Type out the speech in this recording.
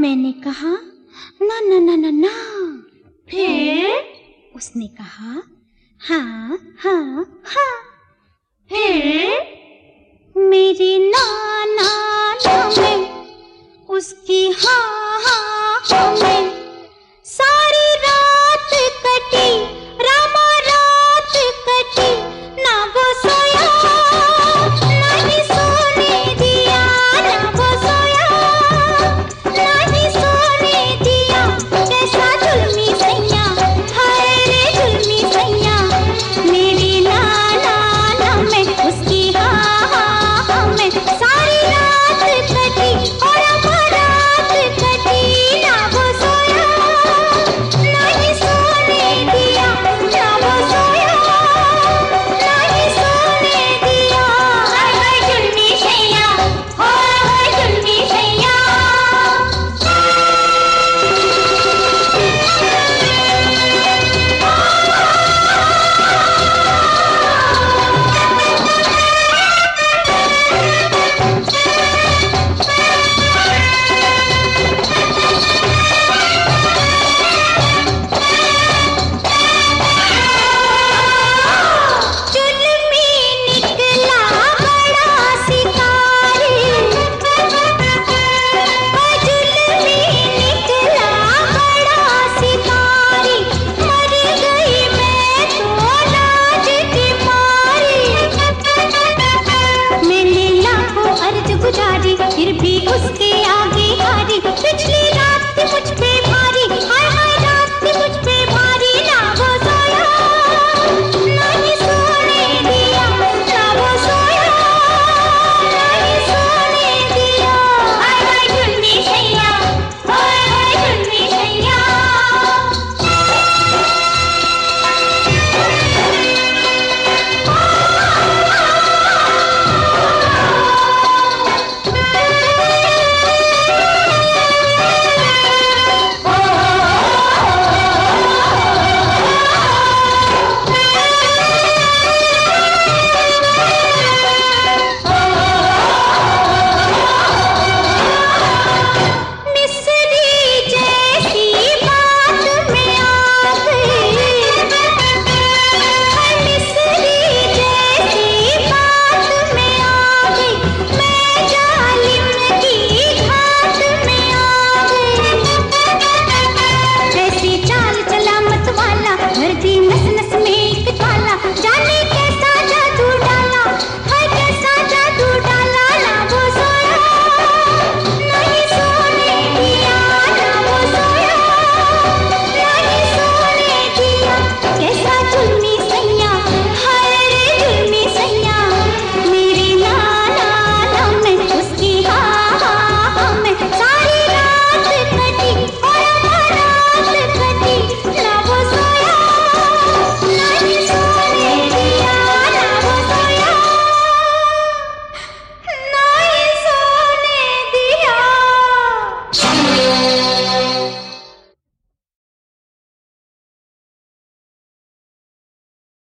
मैंने कहा ना ना ना ना ना। फिर उसने कहा हाँ हाँ हाँ। फिर? मेरी नाना ना में उसकी हाँ